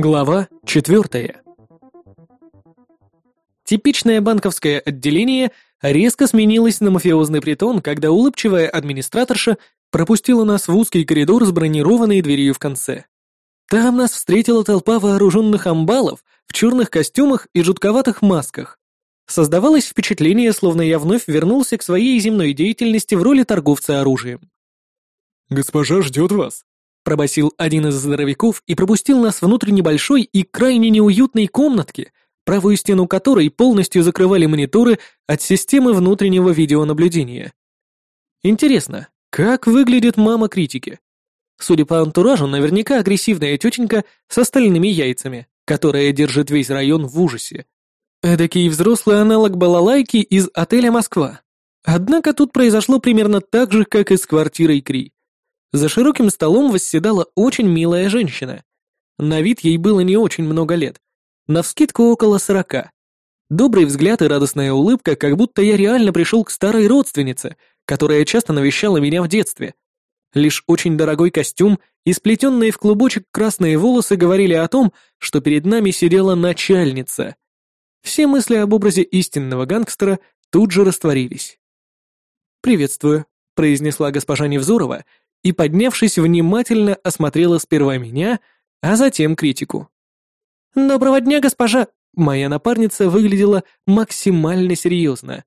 Глава четвертая. Типичное банковское отделение резко сменилось на мафиозный притон, когда улыбчивая администраторша пропустила нас в узкий коридор с бронированной дверью в конце. Там нас встретила толпа вооруженных амбалов в черных костюмах и жутковатых масках. Создавалось впечатление, словно я вновь вернулся к своей земной деятельности в роли торговца оружием. «Госпожа ждет вас», — пробасил один из здоровяков и пропустил нас внутрь небольшой и крайне неуютной комнатки, правую стену которой полностью закрывали мониторы от системы внутреннего видеонаблюдения. Интересно, как выглядит мама критики? Судя по антуражу, наверняка агрессивная тетенька с остальными яйцами, которая держит весь район в ужасе. Эдакий взрослый аналог балалайки из отеля «Москва». Однако тут произошло примерно так же, как и с квартирой Кри. За широким столом восседала очень милая женщина. На вид ей было не очень много лет, навскидку около сорока. Добрый взгляд и радостная улыбка, как будто я реально пришел к старой родственнице, которая часто навещала меня в детстве. Лишь очень дорогой костюм и сплетенные в клубочек красные волосы говорили о том, что перед нами сидела начальница. Все мысли об образе истинного гангстера тут же растворились. «Приветствую», — произнесла госпожа Невзорова и, поднявшись, внимательно осмотрела сперва меня, а затем критику. «Доброго дня, госпожа!» Моя напарница выглядела максимально серьезно.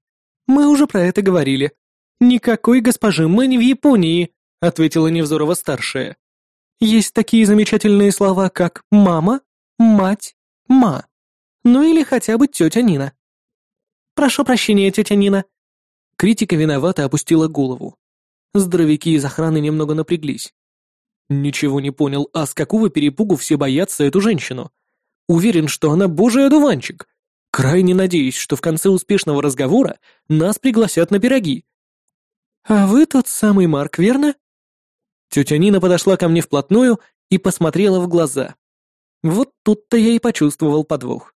«Мы уже про это говорили. Никакой госпожи, мы не в Японии», — ответила Невзорова-старшая. «Есть такие замечательные слова, как «мама», «мать», «ма». Ну или хотя бы тетя Нина. «Прошу прощения, тетя Нина». Критика виновато опустила голову. Здоровяки из охраны немного напряглись. Ничего не понял, а с какого перепугу все боятся эту женщину? Уверен, что она божий одуванчик. Крайне надеюсь, что в конце успешного разговора нас пригласят на пироги. «А вы тот самый Марк, верно?» Тетя Нина подошла ко мне вплотную и посмотрела в глаза. Вот тут-то я и почувствовал подвох.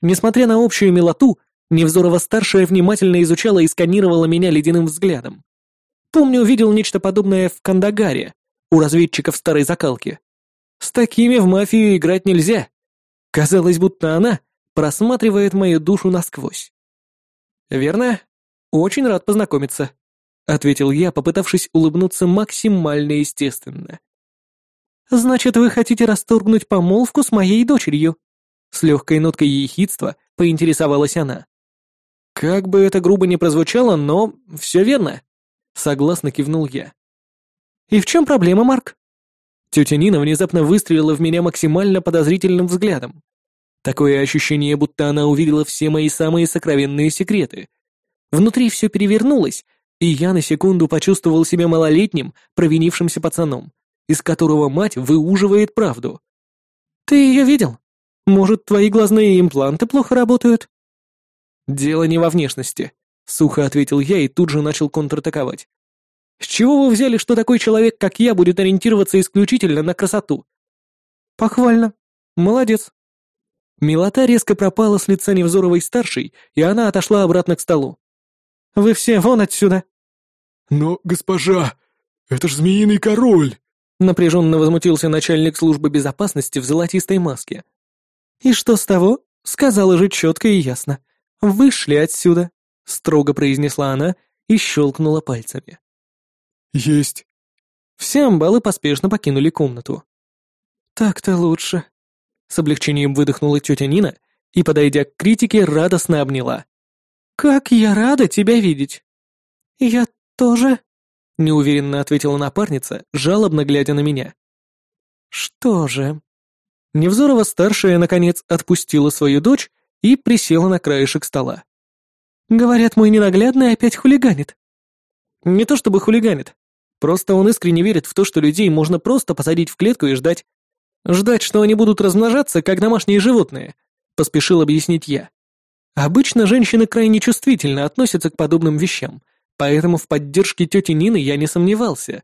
Несмотря на общую милоту, Невзорова-старшая внимательно изучала и сканировала меня ледяным взглядом. Помню, увидел нечто подобное в Кандагаре, у разведчиков старой закалки. С такими в мафию играть нельзя. Казалось, будто она просматривает мою душу насквозь. «Верно? Очень рад познакомиться», — ответил я, попытавшись улыбнуться максимально естественно. «Значит, вы хотите расторгнуть помолвку с моей дочерью?» С легкой ноткой ехидства поинтересовалась она. «Как бы это грубо ни прозвучало, но все верно. Согласно кивнул я. «И в чем проблема, Марк?» Тетя Нина внезапно выстрелила в меня максимально подозрительным взглядом. Такое ощущение, будто она увидела все мои самые сокровенные секреты. Внутри все перевернулось, и я на секунду почувствовал себя малолетним, провинившимся пацаном, из которого мать выуживает правду. «Ты ее видел? Может, твои глазные импланты плохо работают?» «Дело не во внешности», — сухо ответил я и тут же начал контратаковать. «С чего вы взяли, что такой человек, как я, будет ориентироваться исключительно на красоту?» «Похвально. Молодец». Милота резко пропала с лица Невзоровой-старшей, и она отошла обратно к столу. «Вы все вон отсюда!» «Но, госпожа, это ж змеиный король!» Напряженно возмутился начальник службы безопасности в золотистой маске. «И что с того?» Сказала же четко и ясно. «Вышли отсюда!» — строго произнесла она и щелкнула пальцами. «Есть». Все амбалы поспешно покинули комнату. «Так-то лучше», — с облегчением выдохнула тетя Нина и, подойдя к критике, радостно обняла. «Как я рада тебя видеть!» «Я тоже», — неуверенно ответила напарница, жалобно глядя на меня. «Что же?» Невзорова-старшая, наконец, отпустила свою дочь и присела на краешек стола. Говорят, мой ненаглядный опять хулиганит. Не то чтобы хулиганит. Просто он искренне верит в то, что людей можно просто посадить в клетку и ждать. Ждать, что они будут размножаться, как домашние животные, поспешил объяснить я. Обычно женщины крайне чувствительно относятся к подобным вещам, поэтому в поддержке тети Нины я не сомневался.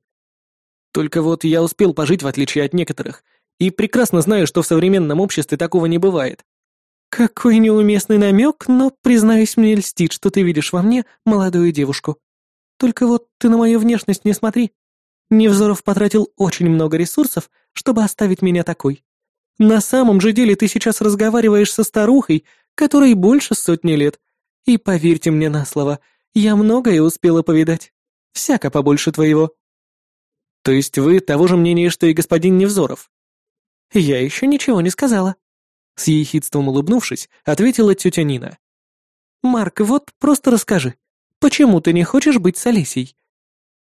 Только вот я успел пожить в отличие от некоторых, и прекрасно знаю, что в современном обществе такого не бывает. «Какой неуместный намек, но, признаюсь, мне льстит, что ты видишь во мне молодую девушку. Только вот ты на мою внешность не смотри. Невзоров потратил очень много ресурсов, чтобы оставить меня такой. На самом же деле ты сейчас разговариваешь со старухой, которой больше сотни лет. И поверьте мне на слово, я многое успела повидать. Всяко побольше твоего. То есть вы того же мнения, что и господин Невзоров? Я еще ничего не сказала. С ехидством улыбнувшись, ответила тетя Нина. «Марк, вот просто расскажи, почему ты не хочешь быть с Олесей?»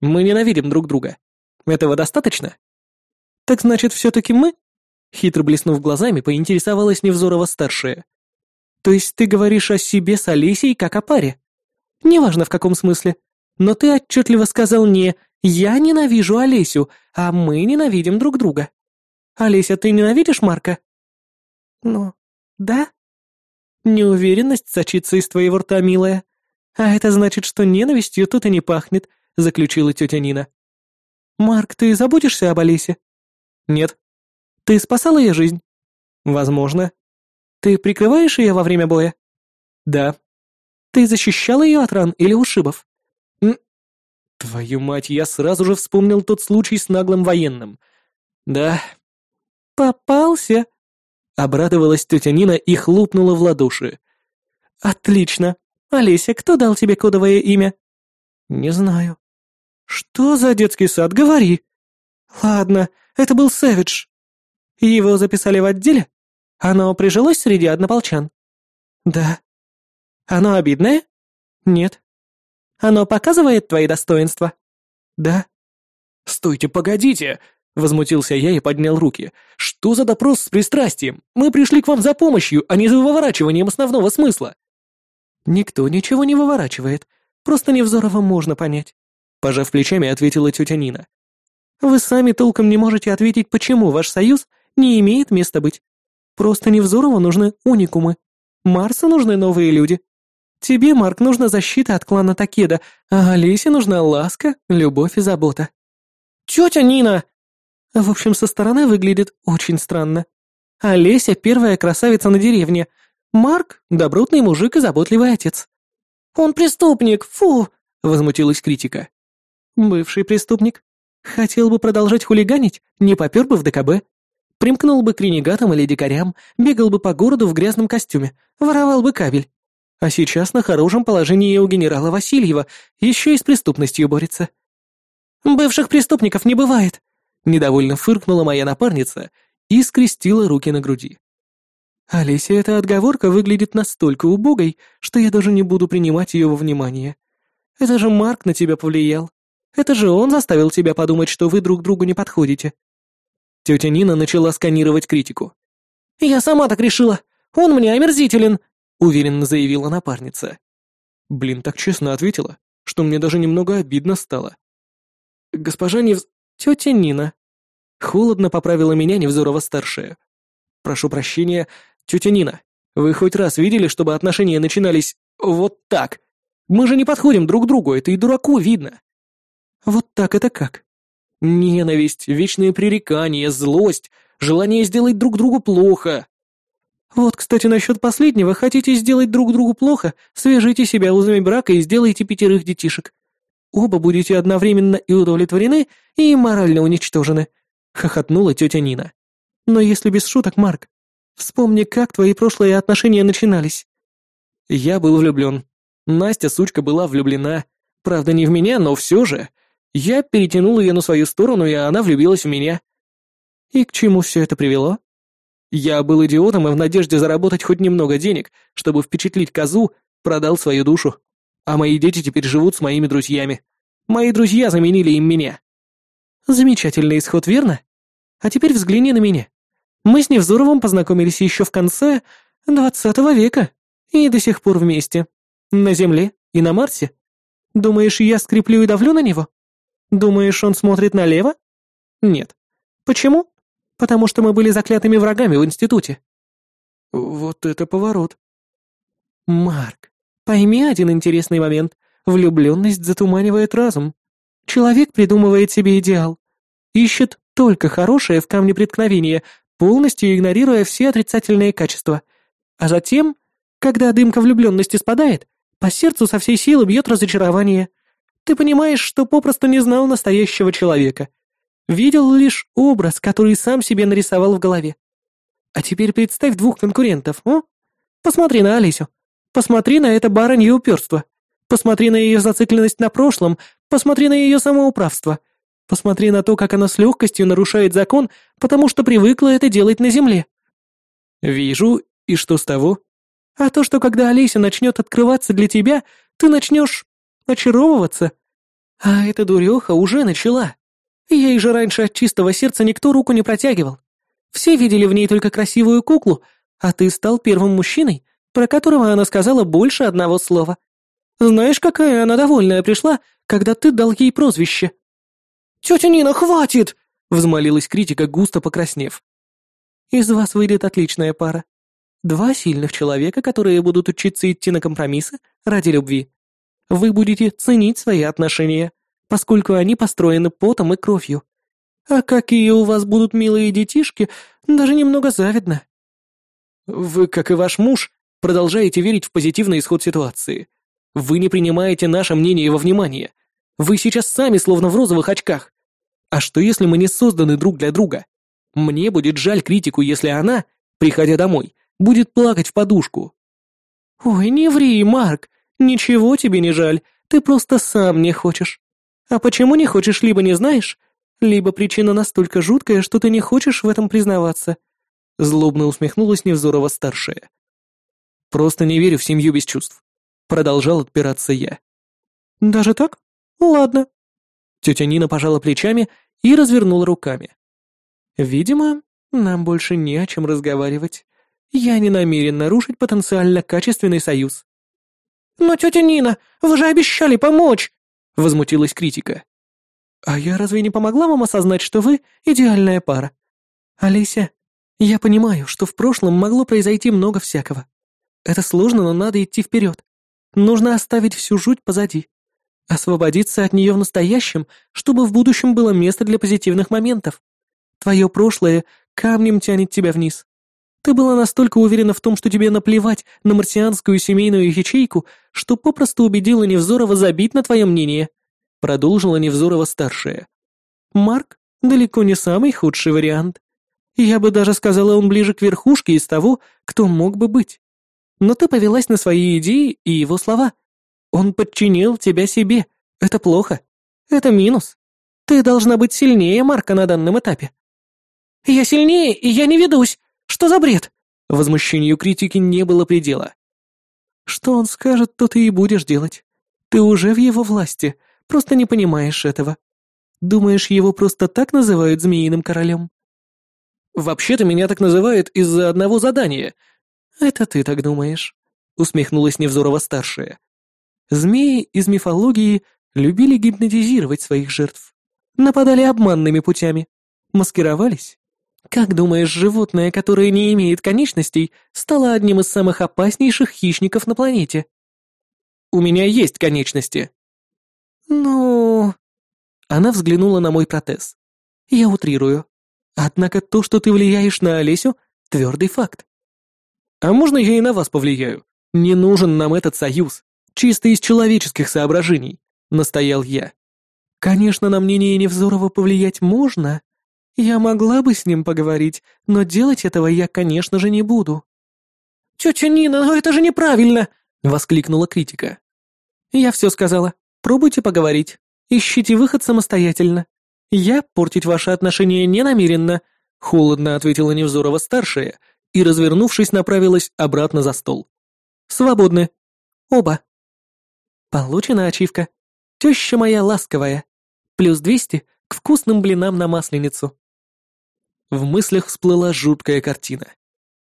«Мы ненавидим друг друга. Этого достаточно?» «Так значит, все-таки мы?» Хитро блеснув глазами, поинтересовалась Невзорова-старшая. «То есть ты говоришь о себе с Олесей как о паре? Неважно в каком смысле, но ты отчетливо сказал не «я ненавижу Олесю», а «мы ненавидим друг друга». Олеся, ты ненавидишь Марка?» «Ну, да?» «Неуверенность сочится из твоего рта, милая. А это значит, что ненавистью тут и не пахнет», — заключила тетя Нина. «Марк, ты заботишься об Олесе?» «Нет». «Ты спасал ее жизнь?» «Возможно». «Ты прикрываешь ее во время боя?» «Да». «Ты защищал ее от ран или ушибов?» «Твою мать, я сразу же вспомнил тот случай с наглым военным. Да». «Попался?» Обрадовалась тетя Нина и хлопнула в ладоши. «Отлично! Олеся, кто дал тебе кодовое имя?» «Не знаю». «Что за детский сад? Говори!» «Ладно, это был Сэвидж. Его записали в отделе? Оно прижилось среди однополчан?» «Да». «Оно обидное?» «Нет». «Оно показывает твои достоинства?» «Да». «Стойте, погодите!» Возмутился я и поднял руки. «Что за допрос с пристрастием? Мы пришли к вам за помощью, а не за выворачиванием основного смысла». «Никто ничего не выворачивает. Просто Невзорова можно понять», — пожав плечами, ответила тетя Нина. «Вы сами толком не можете ответить, почему ваш союз не имеет места быть. Просто Невзорову нужны уникумы. Марсу нужны новые люди. Тебе, Марк, нужна защита от клана Такеда, а Олесе нужна ласка, любовь и забота». «Тетя Нина!» В общем, со стороны выглядит очень странно. Олеся — первая красавица на деревне. Марк — добротный мужик и заботливый отец. «Он преступник, фу!» — возмутилась критика. «Бывший преступник. Хотел бы продолжать хулиганить, не попер бы в ДКБ. Примкнул бы к ренегатам или дикарям, бегал бы по городу в грязном костюме, воровал бы кабель. А сейчас на хорошем положении у генерала Васильева, еще и с преступностью борется. Бывших преступников не бывает. Недовольно фыркнула моя напарница и скрестила руки на груди. «Олеся, эта отговорка выглядит настолько убогой, что я даже не буду принимать ее во внимание. Это же Марк на тебя повлиял. Это же он заставил тебя подумать, что вы друг другу не подходите». Тетя Нина начала сканировать критику. «Я сама так решила. Он мне омерзителен», — уверенно заявила напарница. Блин, так честно ответила, что мне даже немного обидно стало. «Госпожа Невз... «Тетя Нина». Холодно поправила меня Невзорова-старшая. «Прошу прощения, тетя Нина, вы хоть раз видели, чтобы отношения начинались вот так? Мы же не подходим друг к другу, это и дураку видно». «Вот так это как?» «Ненависть, вечные пререкания, злость, желание сделать друг другу плохо». «Вот, кстати, насчет последнего, хотите сделать друг другу плохо, свяжите себя узами брака и сделайте пятерых детишек. Оба будете одновременно и удовлетворены, и морально уничтожены», — хохотнула тетя Нина. «Но если без шуток, Марк, вспомни, как твои прошлые отношения начинались». Я был влюблен. Настя, сучка, была влюблена. Правда, не в меня, но все же. Я перетянул ее на свою сторону, и она влюбилась в меня. И к чему все это привело? Я был идиотом и в надежде заработать хоть немного денег, чтобы впечатлить козу, продал свою душу. А мои дети теперь живут с моими друзьями. Мои друзья заменили им меня. Замечательный исход, верно? А теперь взгляни на меня. Мы с Невзоровым познакомились еще в конце двадцатого века и до сих пор вместе. На Земле и на Марсе. Думаешь, я скреплю и давлю на него? Думаешь, он смотрит налево? Нет. Почему? Потому что мы были заклятыми врагами в институте. Вот это поворот. Марк, Пойми один интересный момент. Влюбленность затуманивает разум. Человек придумывает себе идеал. Ищет только хорошее в камне преткновения, полностью игнорируя все отрицательные качества. А затем, когда дымка влюбленности спадает, по сердцу со всей силы бьет разочарование. Ты понимаешь, что попросту не знал настоящего человека. Видел лишь образ, который сам себе нарисовал в голове. А теперь представь двух конкурентов, а? Посмотри на Алисю. Посмотри на это баронье упертство. Посмотри на ее зацикленность на прошлом. Посмотри на ее самоуправство. Посмотри на то, как она с легкостью нарушает закон, потому что привыкла это делать на земле. Вижу, и что с того? А то, что когда Алиса начнет открываться для тебя, ты начнешь очаровываться. А эта дуреха уже начала. Ей же раньше от чистого сердца никто руку не протягивал. Все видели в ней только красивую куклу, а ты стал первым мужчиной, про которого она сказала больше одного слова. Знаешь, какая она довольная пришла, когда ты дал ей прозвище?» «Тетя Нина, хватит!» — взмолилась критика, густо покраснев. «Из вас выйдет отличная пара. Два сильных человека, которые будут учиться идти на компромиссы ради любви. Вы будете ценить свои отношения, поскольку они построены потом и кровью. А какие у вас будут милые детишки, даже немного завидно». «Вы, как и ваш муж, продолжаете верить в позитивный исход ситуации. Вы не принимаете наше мнение во внимание. Вы сейчас сами словно в розовых очках. А что если мы не созданы друг для друга? Мне будет жаль критику, если она, приходя домой, будет плакать в подушку. Ой, не ври, Марк. Ничего тебе не жаль. Ты просто сам не хочешь. А почему не хочешь, либо не знаешь, либо причина настолько жуткая, что ты не хочешь в этом признаваться. Злобно усмехнулась Невзорова-старшая. Просто не верю в семью без чувств. Продолжал отпираться я. Даже так? Ладно. Тетя Нина пожала плечами и развернула руками. Видимо, нам больше не о чем разговаривать. Я не намерен нарушить потенциально качественный союз. «Но, тетя Нина, вы же обещали помочь!» — возмутилась критика. «А я разве не помогла вам осознать, что вы идеальная пара? Алися, я понимаю, что в прошлом могло произойти много всякого. Это сложно, но надо идти вперед. Нужно оставить всю жуть позади. Освободиться от нее в настоящем, чтобы в будущем было место для позитивных моментов. Твое прошлое камнем тянет тебя вниз. Ты была настолько уверена в том, что тебе наплевать на марсианскую семейную ячейку, что попросту убедила Невзорова забить на твое мнение. Продолжила Невзорова-старшая. Марк далеко не самый худший вариант. Я бы даже сказала, он ближе к верхушке из того, кто мог бы быть но ты повелась на свои идеи и его слова. Он подчинил тебя себе. Это плохо. Это минус. Ты должна быть сильнее Марка на данном этапе». «Я сильнее, и я не ведусь. Что за бред?» Возмущению критики не было предела. «Что он скажет, то ты и будешь делать. Ты уже в его власти, просто не понимаешь этого. Думаешь, его просто так называют Змеиным Королем?» «Вообще-то меня так называют из-за одного задания — «Это ты так думаешь», — усмехнулась Невзорова-старшая. «Змеи из мифологии любили гипнотизировать своих жертв. Нападали обманными путями. Маскировались. Как думаешь, животное, которое не имеет конечностей, стало одним из самых опаснейших хищников на планете?» «У меня есть конечности». «Ну...» Она взглянула на мой протез. «Я утрирую. Однако то, что ты влияешь на Олесю, твердый факт. А можно я и на вас повлияю? Не нужен нам этот союз. Чисто из человеческих соображений», — настоял я. «Конечно, на мнение Невзорова повлиять можно. Я могла бы с ним поговорить, но делать этого я, конечно же, не буду». «Тетя Нина, ну это же неправильно!» — воскликнула критика. «Я все сказала. Пробуйте поговорить. Ищите выход самостоятельно. Я портить ваши отношения не намеренно», — холодно ответила Невзорова-старшая, — и, развернувшись, направилась обратно за стол. «Свободны. Оба». Получена ачивка. Теща моя ласковая. Плюс двести к вкусным блинам на масленицу. В мыслях всплыла жуткая картина.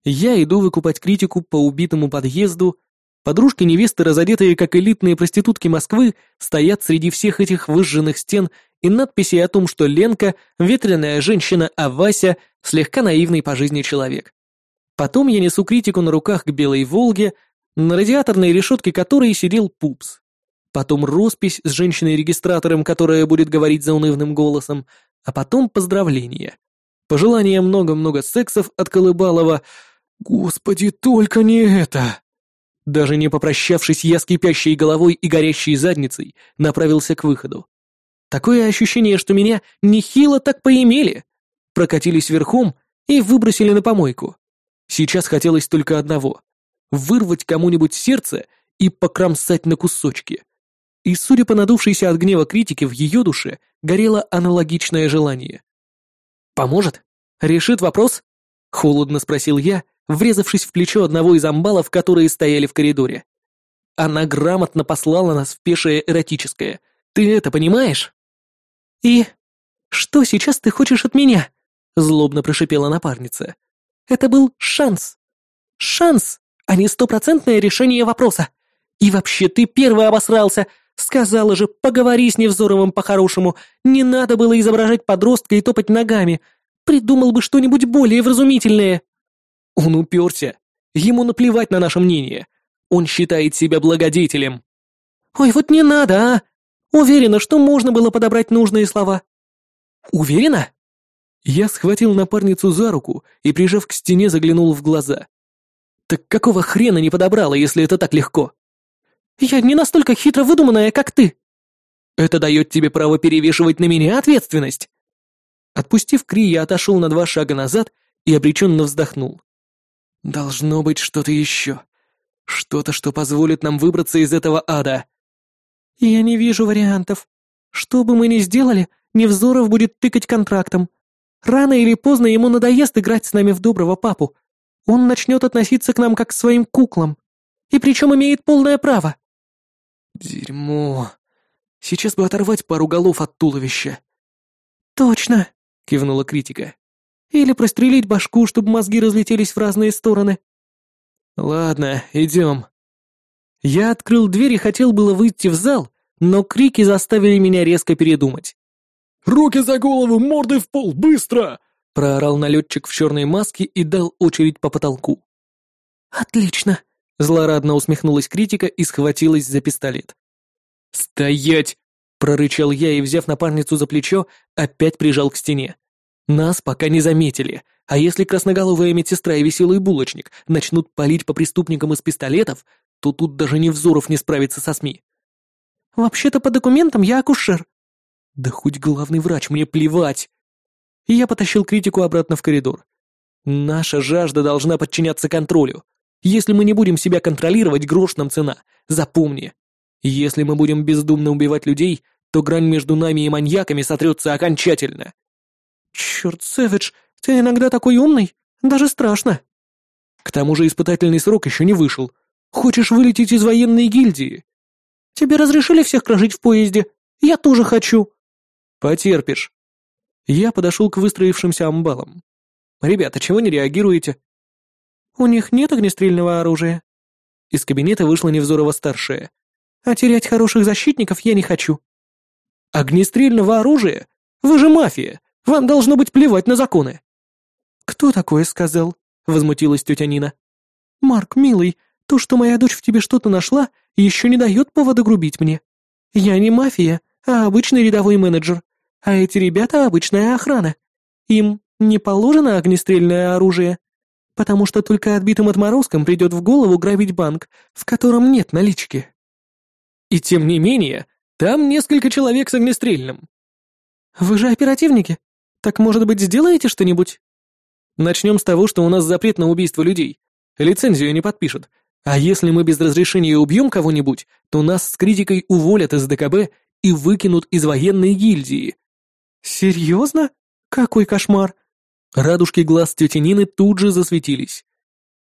Я иду выкупать критику по убитому подъезду, подружки невесты, разодетые как элитные проститутки Москвы, стоят среди всех этих выжженных стен и надписей о том, что Ленка — ветреная женщина, а Вася — слегка наивный по жизни человек. Потом я несу критику на руках к Белой Волге, на радиаторной решетке которой сидел Пупс. Потом роспись с женщиной-регистратором, которая будет говорить заунывным голосом, а потом поздравления. Пожелания много-много сексов от Колыбалова. Господи, только не это! Даже не попрощавшись, я с кипящей головой и горящей задницей направился к выходу. Такое ощущение, что меня нехило так поимели. Прокатились верхом и выбросили на помойку. Сейчас хотелось только одного — вырвать кому-нибудь сердце и покромсать на кусочки. И, судя по надувшейся от гнева критике, в ее душе горело аналогичное желание. «Поможет? Решит вопрос?» — холодно спросил я, врезавшись в плечо одного из амбалов, которые стояли в коридоре. Она грамотно послала нас в пешее эротическое. Ты это понимаешь? И что сейчас ты хочешь от меня? Злобно прошипела напарница. Это был шанс. Шанс, а не стопроцентное решение вопроса. И вообще ты первый обосрался. Сказала же, поговори с Невзоровым по-хорошему. Не надо было изображать подростка и топать ногами. Придумал бы что-нибудь более вразумительное. Он уперся. Ему наплевать на наше мнение. Он считает себя благодетелем. Ой, вот не надо, а! Уверена, что можно было подобрать нужные слова. Уверена? Я схватил напарницу за руку и, прижав к стене, заглянул в глаза. Так какого хрена не подобрала, если это так легко? Я не настолько хитро выдуманная, как ты. Это дает тебе право перевешивать на меня ответственность. Отпустив Кри, я отошел на два шага назад и обреченно вздохнул. Должно быть что-то еще. Что-то, что позволит нам выбраться из этого ада. Я не вижу вариантов. Что бы мы ни сделали, Невзоров будет тыкать контрактом. Рано или поздно ему надоест играть с нами в доброго папу. Он начнет относиться к нам как к своим куклам. И причем имеет полное право. Дерьмо. Сейчас бы оторвать пару голов от туловища. Точно, кивнула критика. Или прострелить башку, чтобы мозги разлетелись в разные стороны. «Ладно, идем». Я открыл дверь и хотел было выйти в зал, но крики заставили меня резко передумать. «Руки за голову, мордой в пол, быстро!» проорал налетчик в черной маске и дал очередь по потолку. «Отлично!» — злорадно усмехнулась критика и схватилась за пистолет. «Стоять!» — прорычал я и, взяв напарницу за плечо, опять прижал к стене. Нас пока не заметили, а если красноголовая медсестра и веселый булочник начнут палить по преступникам из пистолетов, то тут даже Невзоров не справится со СМИ. «Вообще-то по документам я акушер». «Да хоть главный врач, мне плевать!» И я потащил критику обратно в коридор. «Наша жажда должна подчиняться контролю. Если мы не будем себя контролировать, грош нам цена. Запомни. Если мы будем бездумно убивать людей, то грань между нами и маньяками сотрется окончательно». «Черт, Сэвидж, ты иногда такой умный, даже страшно». «К тому же испытательный срок еще не вышел. Хочешь вылететь из военной гильдии?» «Тебе разрешили всех прожить в поезде? Я тоже хочу». «Потерпишь». Я подошел к выстроившимся амбалам. «Ребята, чего не реагируете?» «У них нет огнестрельного оружия». Из кабинета вышла Невзорова-старшая. «А терять хороших защитников я не хочу». «Огнестрельного оружия? Вы же мафия! Вам должно быть плевать на законы». «Кто такое сказал?» — возмутилась тетя Нина. «Марк, милый, то, что моя дочь в тебе что-то нашла, еще не дает повода грубить мне. Я не мафия, а обычный рядовой менеджер, а эти ребята — обычная охрана. Им не положено огнестрельное оружие, потому что только отбитым отморозкам придет в голову грабить банк, в котором нет налички». «И тем не менее, там несколько человек с огнестрельным». «Вы же оперативники», так, может быть, сделаете что-нибудь? Начнем с того, что у нас запрет на убийство людей. Лицензию не подпишут. А если мы без разрешения убьем кого-нибудь, то нас с критикой уволят из ДКБ и выкинут из военной гильдии. Серьезно? Какой кошмар! Радужки глаз тети Нины тут же засветились.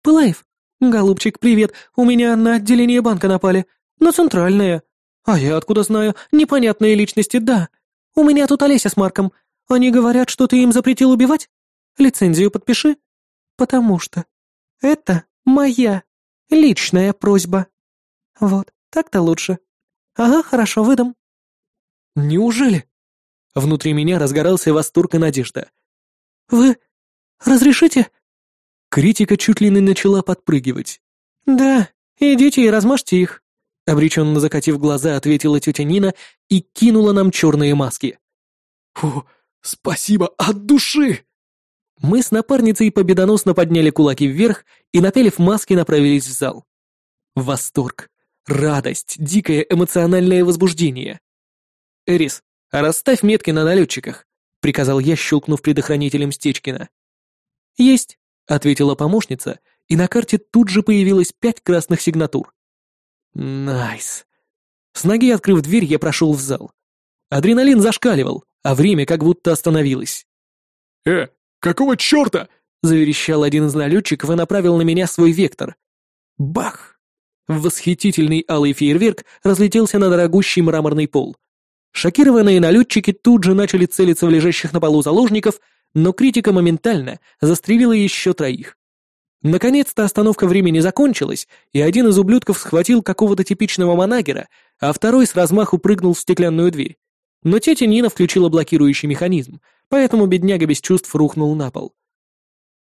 Пылаев, голубчик, привет, у меня на отделение банка напали. На центральное. А я откуда знаю? Непонятные личности, да. У меня тут Олеся с Марком. Они говорят, что ты им запретил убивать? Лицензию подпиши. Потому что это моя личная просьба. Вот, так-то лучше. Ага, хорошо, выдам. Неужели? Внутри меня разгорался восторг и надежда. Вы разрешите? Критика чуть ли не начала подпрыгивать. Да, идите и размажьте их. Обреченно закатив глаза, ответила тетя Нина и кинула нам черные маски. Фу, Спасибо от души!» Мы с напарницей победоносно подняли кулаки вверх и, напялив маски, направились в зал. Восторг, радость, дикое эмоциональное возбуждение. «Эрис, расставь метки на налетчиках», — приказал я, щелкнув предохранителем Стечкина. «Есть», ответила помощница, и на карте тут же появилось пять красных сигнатур. Nice. С ноги открыв дверь, я прошел в зал. Адреналин зашкаливал, а время как будто остановилось. «Э, какого черта?» — заверещал один из налетчиков и направил на меня свой вектор. Бах! Восхитительный алый фейерверк разлетелся на дорогущий мраморный пол. Шокированные налетчики тут же начали целиться в лежащих на полу заложников, но критика моментально застрелила еще троих. Наконец-то остановка времени закончилась, и один из ублюдков схватил какого-то типичного манагера, а второй с размаху прыгнул в стеклянную дверь. Но тетя Нина включила блокирующий механизм, поэтому бедняга без чувств рухнул на пол.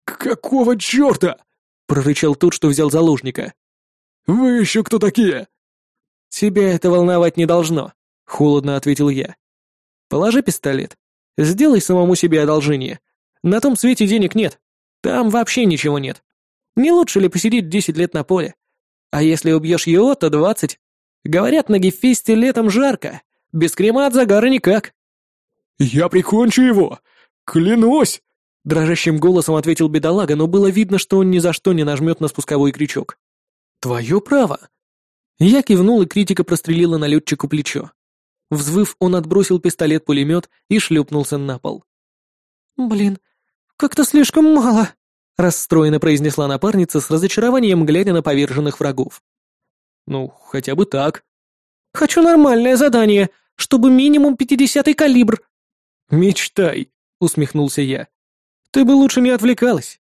«Какого черта?» — прорычал тот, что взял заложника. «Вы еще кто такие?» «Тебя это волновать не должно», — холодно ответил я. «Положи пистолет. Сделай самому себе одолжение. На том свете денег нет. Там вообще ничего нет. Не лучше ли посидеть десять лет на поле? А если убьешь его, то двадцать. Говорят, на Гефесте летом жарко. Без крема от загара никак». «Я прикончу его! Клянусь!» Дрожащим голосом ответил бедолага, но было видно, что он ни за что не нажмет на спусковой крючок. «Твое право!» Я кивнул, и критика прострелила налетчику плечо. Взвыв, он отбросил пистолет-пулемет и шлепнулся на пол. «Блин, как-то слишком мало», — расстроенно произнесла напарница с разочарованием, глядя на поверженных врагов. «Ну, хотя бы так». «Хочу нормальное задание, чтобы минимум пятидесятый калибр». «Мечтай», — усмехнулся я. Ты бы лучше не отвлекалась.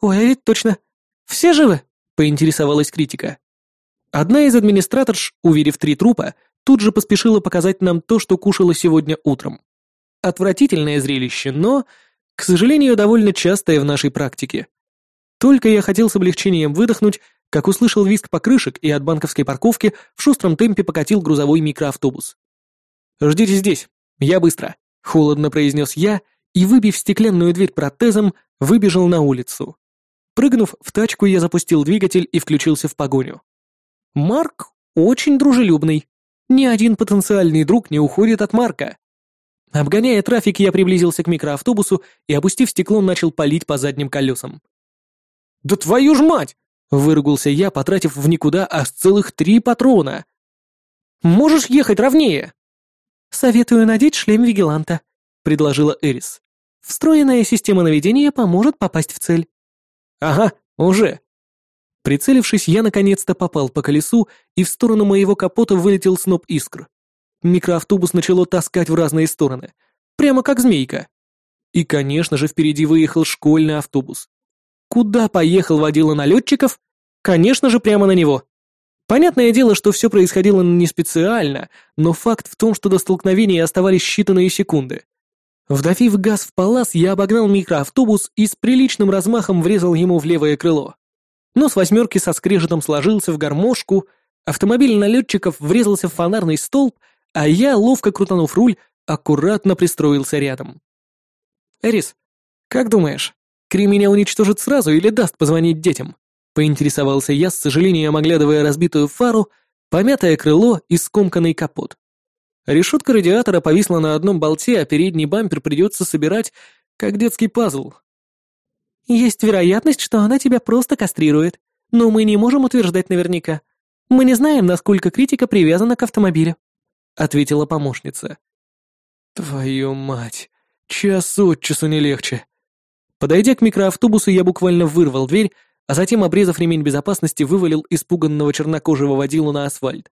Ой, а ведь точно. Все живы? Поинтересовалась критика. Одна из администраторш, уверив три трупа, тут же поспешила показать нам то, что кушала сегодня утром. Отвратительное зрелище, но, к сожалению, довольно частое в нашей практике. Только я хотел с облегчением выдохнуть, как услышал визг покрышек и от банковской парковки в шустром темпе покатил грузовой микроавтобус. «Ждите здесь, я быстро», — холодно произнес я и, выбив стеклянную дверь протезом, выбежал на улицу. Прыгнув в тачку, я запустил двигатель и включился в погоню. Марк очень дружелюбный. Ни один потенциальный друг не уходит от Марка. Обгоняя трафик, я приблизился к микроавтобусу и, опустив стекло, начал палить по задним колесам. «Да твою ж мать!» — выругался я, потратив в никуда аж целых три патрона. «Можешь ехать ровнее?» «Советую надеть шлем вигиланта», — предложила Эрис. «Встроенная система наведения поможет попасть в цель». «Ага, уже». Прицелившись, я наконец-то попал по колесу, и в сторону моего капота вылетел сноп искр. Микроавтобус начало таскать в разные стороны, прямо как змейка. И, конечно же, впереди выехал школьный автобус. Куда поехал водила налетчиков? Конечно же, прямо на него. Понятное дело, что все происходило не специально, но факт в том, что до столкновения оставались считанные секунды. Вдавив газ в палас, я обогнал микроавтобус и с приличным размахом врезал ему в левое крыло. Нос восьмерки со скрежетом сложился в гармошку, автомобиль налетчиков врезался в фонарный столб, а я, ловко крутанув руль, аккуратно пристроился рядом. «Эрис, как думаешь, Кри меня уничтожит сразу или даст позвонить детям?» Поинтересовался я, с сожалением оглядывая разбитую фару, помятое крыло и скомканный капот. Решетка радиатора повисла на одном болте, а передний бампер придется собирать, как детский пазл. «Есть вероятность, что она тебя просто кастрирует, но мы не можем утверждать наверняка. Мы не знаем, насколько критика привязана к автомобилю», — ответила помощница. «Твою мать, час от часу не легче». Подойдя к микроавтобусу, я буквально вырвал дверь, а затем, обрезав ремень безопасности, вывалил испуганного чернокожего водилу на асфальт.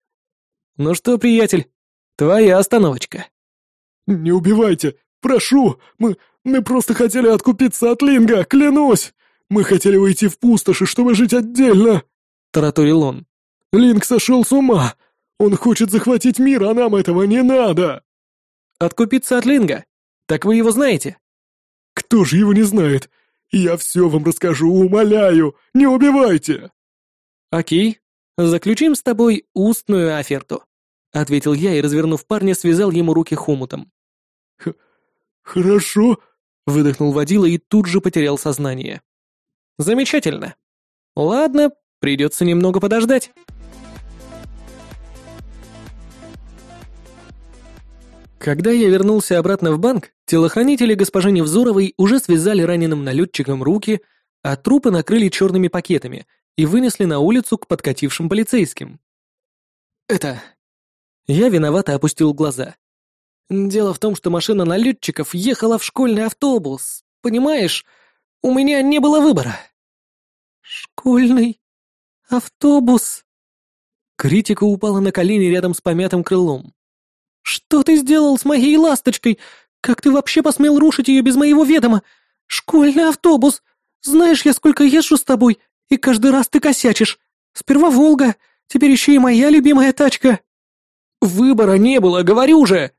«Ну что, приятель, Твоя остановочка». «Не убивайте! Прошу! Мы... мы просто хотели откупиться от Линга, клянусь! Мы хотели уйти в пустоши, чтобы жить отдельно!» — тараторил он. «Линг сошел с ума! Он хочет захватить мир, а нам этого не надо!» «Откупиться от Линга? Так вы его знаете?» «Кто же его не знает? Я все вам расскажу, умоляю! Не убивайте!» «Окей, заключим с тобой устную оферту. — ответил я и, развернув парня, связал ему руки хомутом. «Хорошо», — выдохнул водила и тут же потерял сознание. «Замечательно. Ладно, придется немного подождать». Когда я вернулся обратно в банк, телохранители госпожи Невзоровой уже связали раненым налетчикам руки, а трупы накрыли черными пакетами и вынесли на улицу к подкатившим полицейским. «Это...» Я виновато опустил глаза. «Дело в том, что машина налетчиков ехала в школьный автобус. Понимаешь, у меня не было выбора». «Школьный автобус?» Критика упала на колени рядом с помятым крылом. «Что ты сделал с моей ласточкой? Как ты вообще посмел рушить ее без моего ведома? Школьный автобус! Знаешь, я сколько езжу с тобой, и каждый раз ты косячишь. Сперва Волга, теперь еще и моя любимая тачка». «Выбора не было, говорю же!»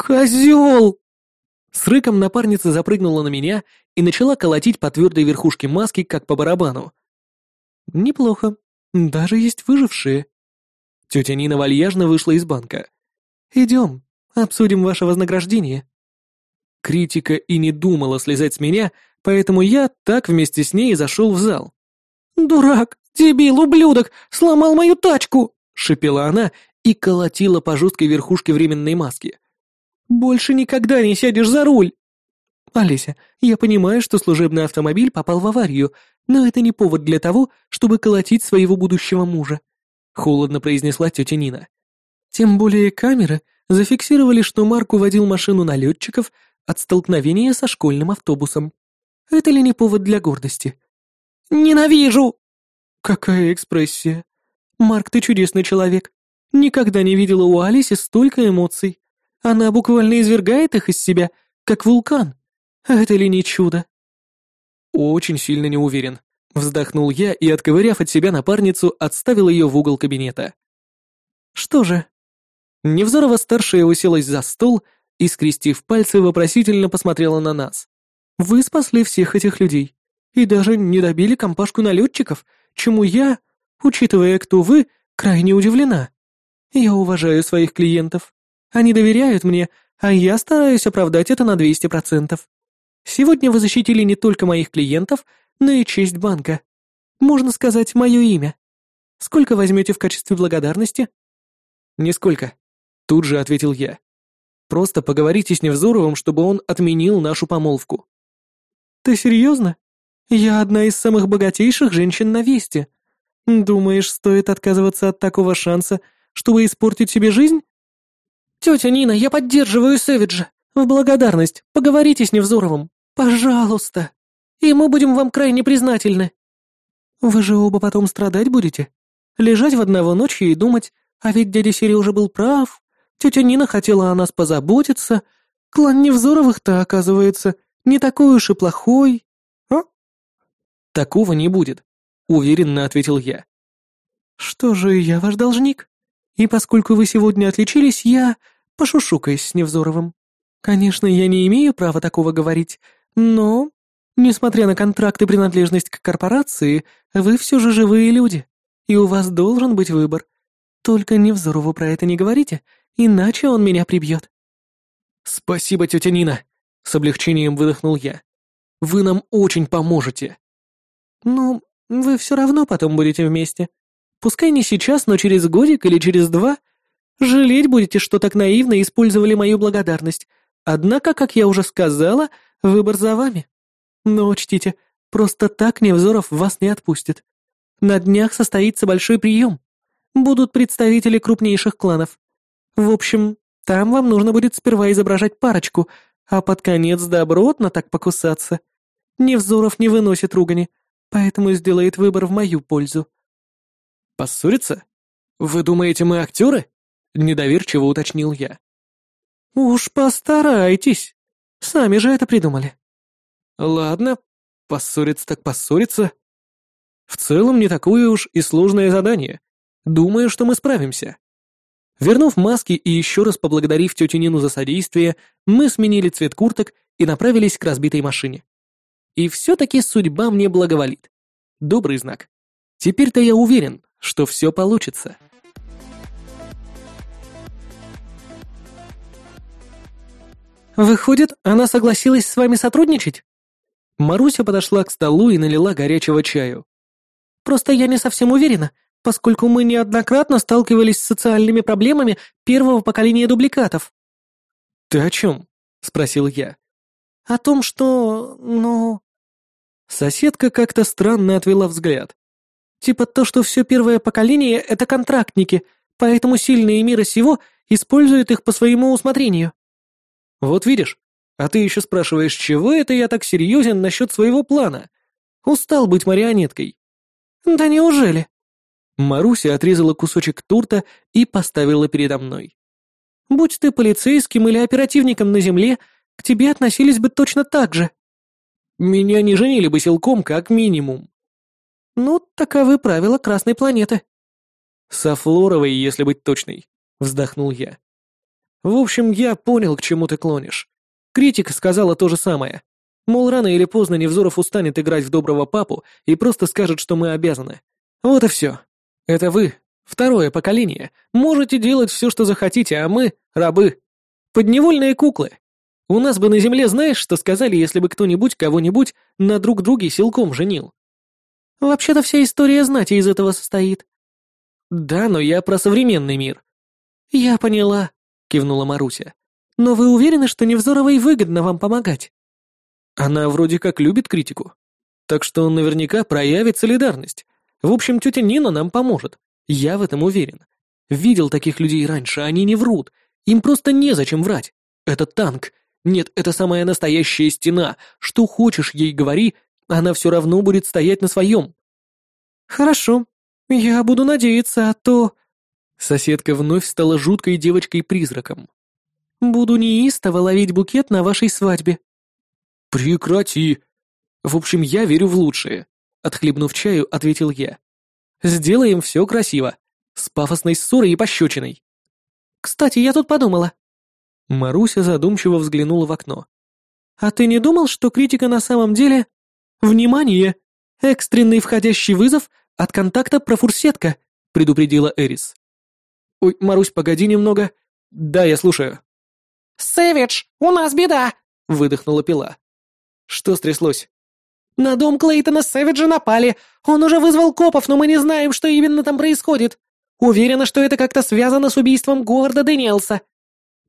«Козел!» С рыком напарница запрыгнула на меня и начала колотить по твердой верхушке маски, как по барабану. «Неплохо. Даже есть выжившие». Тетя Нина вальяжно вышла из банка. «Идем, обсудим ваше вознаграждение». Критика и не думала слезать с меня, поэтому я так вместе с ней зашел в зал. «Дурак, дебил, ублюдок, сломал мою тачку!» — шипела она и колотила по жесткой верхушке временной маски. «Больше никогда не сядешь за руль!» «Олеся, я понимаю, что служебный автомобиль попал в аварию, но это не повод для того, чтобы колотить своего будущего мужа», — холодно произнесла тетя Нина. «Тем более камеры зафиксировали, что Марк уводил машину налетчиков от столкновения со школьным автобусом. Это ли не повод для гордости?» «Ненавижу!» «Какая экспрессия! Марк, ты чудесный человек. Никогда не видела у Алиси столько эмоций. Она буквально извергает их из себя, как вулкан. Это ли не чудо?» «Очень сильно не уверен», — вздохнул я и, отковыряв от себя напарницу, отставил ее в угол кабинета. «Что же?» Невзорова-старшая уселась за стол и, скрестив пальцы, вопросительно посмотрела на нас. «Вы спасли всех этих людей и даже не добили компашку налетчиков, чему я, учитывая, кто вы, крайне удивлена. Я уважаю своих клиентов. Они доверяют мне, а я стараюсь оправдать это на 200%. Сегодня вы защитили не только моих клиентов, но и честь банка. Можно сказать, мое имя. Сколько возьмете в качестве благодарности?» «Нисколько», — тут же ответил я. «Просто поговорите с Невзоровым, чтобы он отменил нашу помолвку». «Ты серьезно? Я одна из самых богатейших женщин на Весте. Думаешь, стоит отказываться от такого шанса, чтобы испортить себе жизнь?» «Тетя Нина, я поддерживаю Сэвиджа. В благодарность поговорите с Невзоровым. Пожалуйста. И мы будем вам крайне признательны». «Вы же оба потом страдать будете? Лежать в одного ночи и думать, а ведь дядя Сережа был прав, тетя Нина хотела о нас позаботиться, клан Невзоровых-то, оказывается, не такой уж и плохой, а?» «Такого не будет», — уверенно ответил я. «Что же, я ваш должник, и поскольку вы сегодня отличились, я пошушукаюсь с Невзоровым. Конечно, я не имею права такого говорить, но, несмотря на контракт и принадлежность к корпорации, вы все же живые люди, и у вас должен быть выбор. Только Невзорову про это не говорите, иначе он меня прибьет». «Спасибо, тетя Нина», — с облегчением выдохнул я. «Вы нам очень поможете». «Ну, вы все равно потом будете вместе. Пускай не сейчас, но через годик или через два. Жалеть будете, что так наивно использовали мою благодарность. Однако, как я уже сказала, выбор за вами. Но учтите, просто так Невзоров вас не отпустит. На днях состоится большой прием. Будут представители крупнейших кланов. В общем, там вам нужно будет сперва изображать парочку, а под конец добротно так покусаться. Невзоров не выносит ругани, поэтому сделает выбор в мою пользу. Поссориться? Вы думаете, мы актеры? Недоверчиво уточнил я. Уж постарайтесь. Сами же это придумали. Ладно, поссориться так поссориться. В целом не такое уж и сложное задание. Думаю, что мы справимся. Вернув маски и еще раз поблагодарив тетю Нину за содействие, мы сменили цвет курток и направились к разбитой машине. И все-таки судьба мне благоволит. Добрый знак. Теперь-то я уверен, что все получится. «Выходит, она согласилась с вами сотрудничать?» Маруся подошла к столу и налила горячего чаю. «Просто я не совсем уверена, поскольку мы неоднократно сталкивались с социальными проблемами первого поколения дубликатов». «Ты о чем?» — спросил я. «О том, что... ну...» Соседка как-то странно отвела взгляд. Типа то, что все первое поколение — это контрактники, поэтому сильные мира сего используют их по своему усмотрению. Вот видишь, а ты еще спрашиваешь, чего это я так серьезен насчет своего плана? Устал быть марионеткой. Да неужели? Маруся отрезала кусочек торта и поставила передо мной. Будь ты полицейским или оперативником на земле, к тебе относились бы точно так же. Меня не женили бы силком, как минимум. Ну, таковы правила Красной планеты. Со Флоровой, если быть точной, вздохнул я. В общем, я понял, к чему ты клонишь. Критика сказала то же самое. Мол, рано или поздно Невзоров устанет играть в доброго папу и просто скажет, что мы обязаны. Вот и все. Это вы, второе поколение, можете делать все, что захотите, а мы — рабы. Подневольные куклы. У нас бы на земле знаешь, что сказали, если бы кто-нибудь кого-нибудь на друг друге силком женил? Вообще-то вся история знати из этого состоит. Да, но я про современный мир. Я поняла, кивнула Маруся. Но вы уверены, что Невзоровой выгодно вам помогать? Она вроде как любит критику. Так что он наверняка проявит солидарность. В общем, тетя Нина нам поможет. Я в этом уверен. Видел таких людей раньше, они не врут. Им просто незачем врать. Это танк, нет, это самая настоящая стена. Что хочешь ей говори, она все равно будет стоять на своем. Хорошо, я буду надеяться, а то... Соседка вновь стала жуткой девочкой-призраком. Буду неистово ловить букет на вашей свадьбе. Прекрати. В общем, я верю в лучшее. Отхлебнув чаю, ответил я. Сделаем все красиво. С пафосной ссорой и пощечиной. Кстати, я тут подумала. Маруся задумчиво взглянула в окно. «А ты не думал, что критика на самом деле...» «Внимание! Экстренный входящий вызов от контакта профурсетка», — предупредила Эрис. «Ой, Марусь, погоди немного. Да, я слушаю». «Сэвидж, у нас беда!» — выдохнула пила. «Что стряслось?» «На дом Клейтона Сэвиджа напали. Он уже вызвал копов, но мы не знаем, что именно там происходит. Уверена, что это как-то связано с убийством Говарда Дэниелса.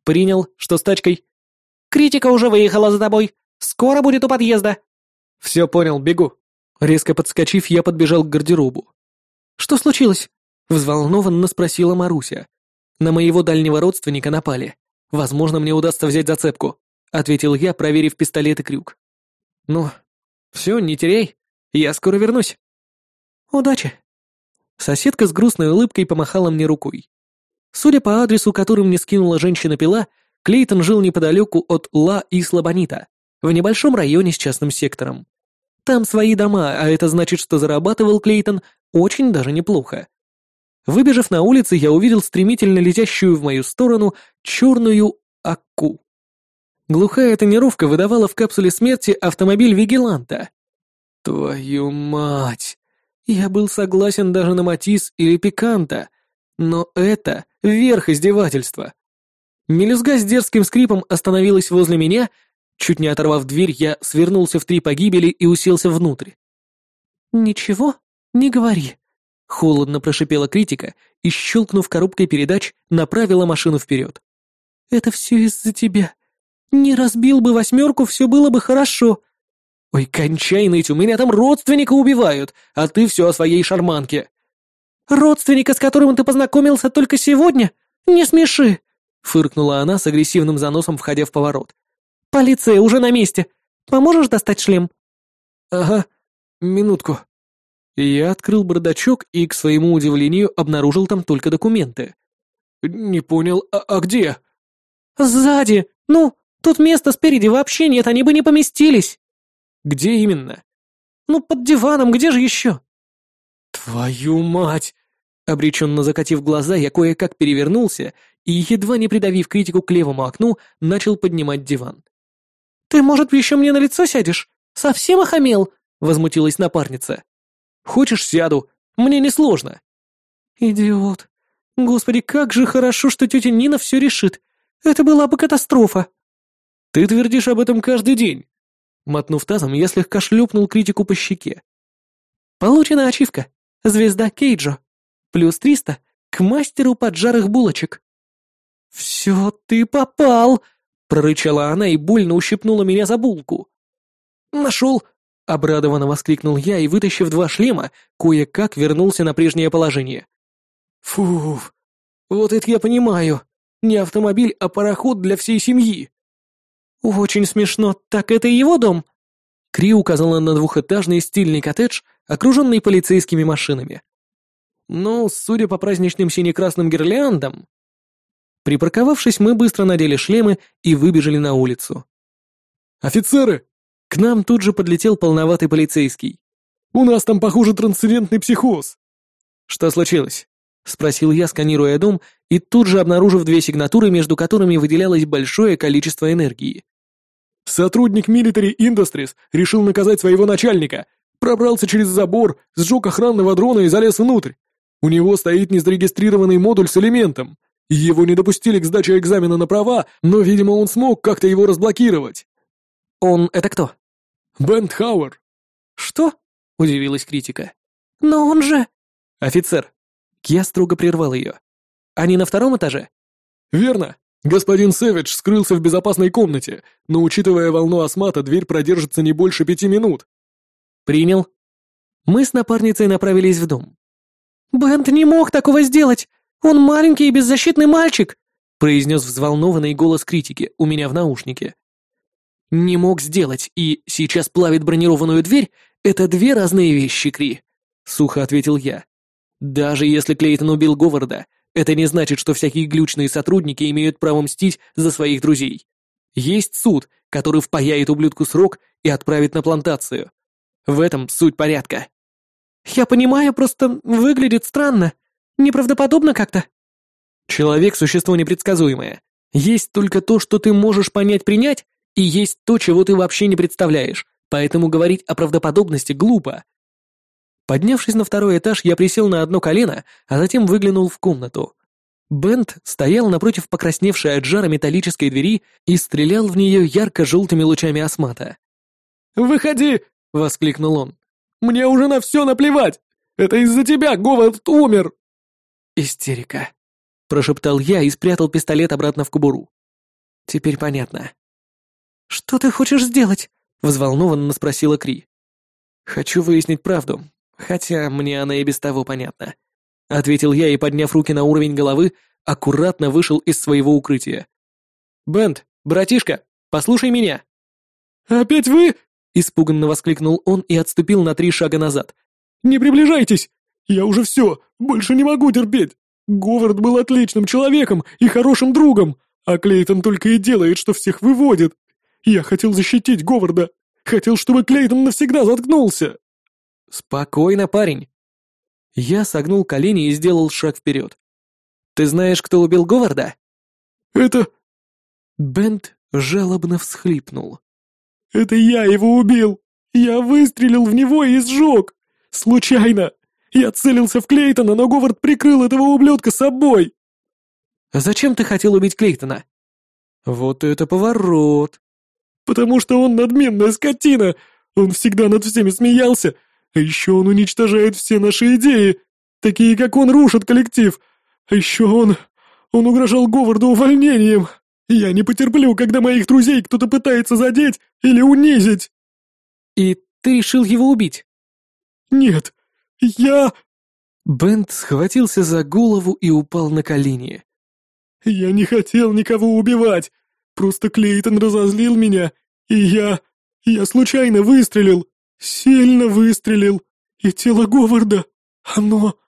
Принял, что с тачкой? Критика уже выехала за тобой. Скоро будет у подъезда. Все понял, бегу. Резко подскочив, я подбежал к гардеробу. Что случилось? Взволнованно спросила Маруся. На моего дальнего родственника напали. Возможно, мне удастся взять зацепку, ответил я, проверив пистолет и крюк. Ну, все, не теряй. Я скоро вернусь. Удачи. Соседка с грустной улыбкой помахала мне рукой. Судя по адресу, который мне скинула женщина-пила, Клейтон жил неподалеку от Ла и Слабонита, в небольшом районе с частным сектором. Там свои дома, а это значит, что зарабатывал Клейтон очень даже неплохо. Выбежав на улицу, я увидел стремительно летящую в мою сторону черную Акку. Глухая тонировка выдавала в капсуле смерти автомобиль Вигеланта. Твою мать! Я был согласен даже на Матис или Пиканта, но это верх издевательства. Мелюзга с дерзким скрипом остановилась возле меня, чуть не оторвав дверь, я свернулся в три погибели и уселся внутрь. «Ничего, не говори», — холодно прошипела критика и, щелкнув коробкой передач, направила машину вперед. «Это все из-за тебя. Не разбил бы восьмерку, все было бы хорошо». «Ой, кончай ныть, у меня там родственника убивают, а ты все о своей шарманке». «Родственника, с которым ты познакомился только сегодня? Не смеши!» — фыркнула она с агрессивным заносом, входя в поворот. «Полиция уже на месте. Поможешь достать шлем?» «Ага, минутку». Я открыл бардачок и, к своему удивлению, обнаружил там только документы. «Не понял, а, а где?» «Сзади! Ну, тут места спереди вообще нет, они бы не поместились!» «Где именно?» «Ну, под диваном, где же еще?» «Твою мать!» Обреченно закатив глаза, я кое-как перевернулся и, едва не придавив критику к левому окну, начал поднимать диван. «Ты, может, еще мне на лицо сядешь? Совсем охамел?» — возмутилась напарница. «Хочешь, сяду? Мне несложно». «Идиот. Господи, как же хорошо, что тетя Нина все решит. Это была бы катастрофа». «Ты твердишь об этом каждый день». Мотнув тазом, я слегка шлепнул критику по щеке. «Получена ачивка. Звезда Кейджо. Плюс триста к мастеру поджарых булочек. «Все, ты попал!» — прорычала она и больно ущипнула меня за булку. «Нашел! Обрадованно воскликнул я и, вытащив два шлема, кое-как вернулся на прежнее положение. Фу, вот это я понимаю. Не автомобиль, а пароход для всей семьи. Очень смешно. Так это его дом? Кри указала на двухэтажный стильный коттедж, окруженный полицейскими машинами. Ну, судя по праздничным сине-красным гирляндам... Припарковавшись, мы быстро надели шлемы и выбежали на улицу. «Офицеры!» К нам тут же подлетел полноватый полицейский. «У нас там, похоже, трансцендентный психоз!» «Что случилось?» — спросил я, сканируя дом, и тут же обнаружив две сигнатуры, между которыми выделялось большое количество энергии. «Сотрудник Military Industries решил наказать своего начальника, пробрался через забор, сжег охранного дрона и залез внутрь. У него стоит незарегистрированный модуль с элементом. Его не допустили к сдаче экзамена на права, но, видимо, он смог как-то его разблокировать». «Он это кто?» «Бент Хауэр». «Что?» — удивилась критика. «Но он же...» «Офицер, я строго прервал ее. «Они на втором этаже?» «Верно. Господин Сэвидж скрылся в безопасной комнате, но, учитывая волну осмата, дверь продержится не больше пяти минут». «Принял». Мы с напарницей направились в дом. «Бент не мог такого сделать! Он маленький и беззащитный мальчик!» произнес взволнованный голос критики у меня в наушнике. «Не мог сделать и сейчас плавит бронированную дверь — это две разные вещи, Кри», — сухо ответил я. Даже если Клейтон убил Говарда, это не значит, что всякие глючные сотрудники имеют право мстить за своих друзей. Есть суд, который впаяет ублюдку срок и отправит на плантацию. В этом суть порядка. Я понимаю, просто выглядит странно. Неправдоподобно как-то. Человек — существо непредсказуемое. Есть только то, что ты можешь понять-принять, и есть то, чего ты вообще не представляешь, поэтому говорить о правдоподобности глупо. Поднявшись на второй этаж, я присел на одно колено, а затем выглянул в комнату. Бент стоял напротив покрасневшей от жара металлической двери и стрелял в нее ярко-желтыми лучами осмата. «Выходи!» — воскликнул он. «Мне уже на все наплевать! Это из-за тебя Говард умер!» «Истерика!» — прошептал я и спрятал пистолет обратно в кобуру. «Теперь понятно». «Что ты хочешь сделать?» — взволнованно спросила Кри. «Хочу выяснить правду, Хотя мне она и без того понятна. Ответил я и, подняв руки на уровень головы, аккуратно вышел из своего укрытия. «Бент, братишка, послушай меня!» «Опять вы?» — испуганно воскликнул он и отступил на три шага назад. «Не приближайтесь! Я уже все, больше не могу терпеть! Говард был отличным человеком и хорошим другом, а Клейтон только и делает, что всех выводит. Я хотел защитить Говарда, хотел, чтобы Клейтон навсегда заткнулся!» «Спокойно, парень». Я согнул колени и сделал шаг вперед. «Ты знаешь, кто убил Говарда?» «Это...» Бент жалобно всхлипнул. «Это я его убил! Я выстрелил в него и сжег! Случайно! Я целился в Клейтона, но Говард прикрыл этого ублюдка собой!» «Зачем ты хотел убить Клейтона?» «Вот это поворот!» «Потому что он надменная скотина! Он всегда над всеми смеялся, а еще он уничтожает все наши идеи. Такие, как он, рушат коллектив. А еще он... Он угрожал Говарду увольнением. Я не потерплю, когда моих друзей кто-то пытается задеть или унизить. И ты решил его убить? Нет, я... Бент схватился за голову и упал на колени. Я не хотел никого убивать. Просто Клейтон разозлил меня, и я... Я случайно выстрелил. Сильно выстрелил, и тело Говарда, оно...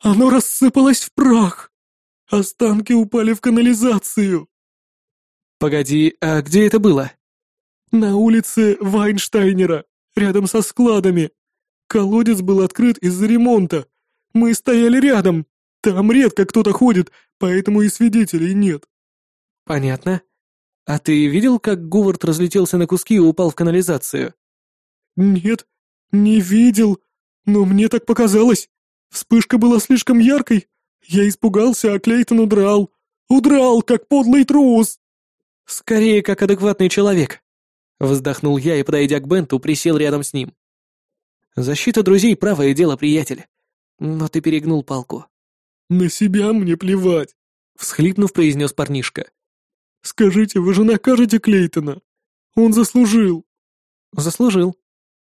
оно рассыпалось в прах. Останки упали в канализацию. Погоди, а где это было? На улице Вайнштайнера, рядом со складами. Колодец был открыт из-за ремонта. Мы стояли рядом. Там редко кто-то ходит, поэтому и свидетелей нет. Понятно. А ты видел, как Говард разлетелся на куски и упал в канализацию? «Нет, не видел, но мне так показалось. Вспышка была слишком яркой. Я испугался, а Клейтон удрал. Удрал, как подлый трус!» «Скорее, как адекватный человек», — вздохнул я и, подойдя к Бенту, присел рядом с ним. «Защита друзей — правое дело, приятель. Но ты перегнул палку». «На себя мне плевать», — всхлипнув, произнес парнишка. «Скажите, вы же накажете Клейтона? Он заслужил». «Заслужил»,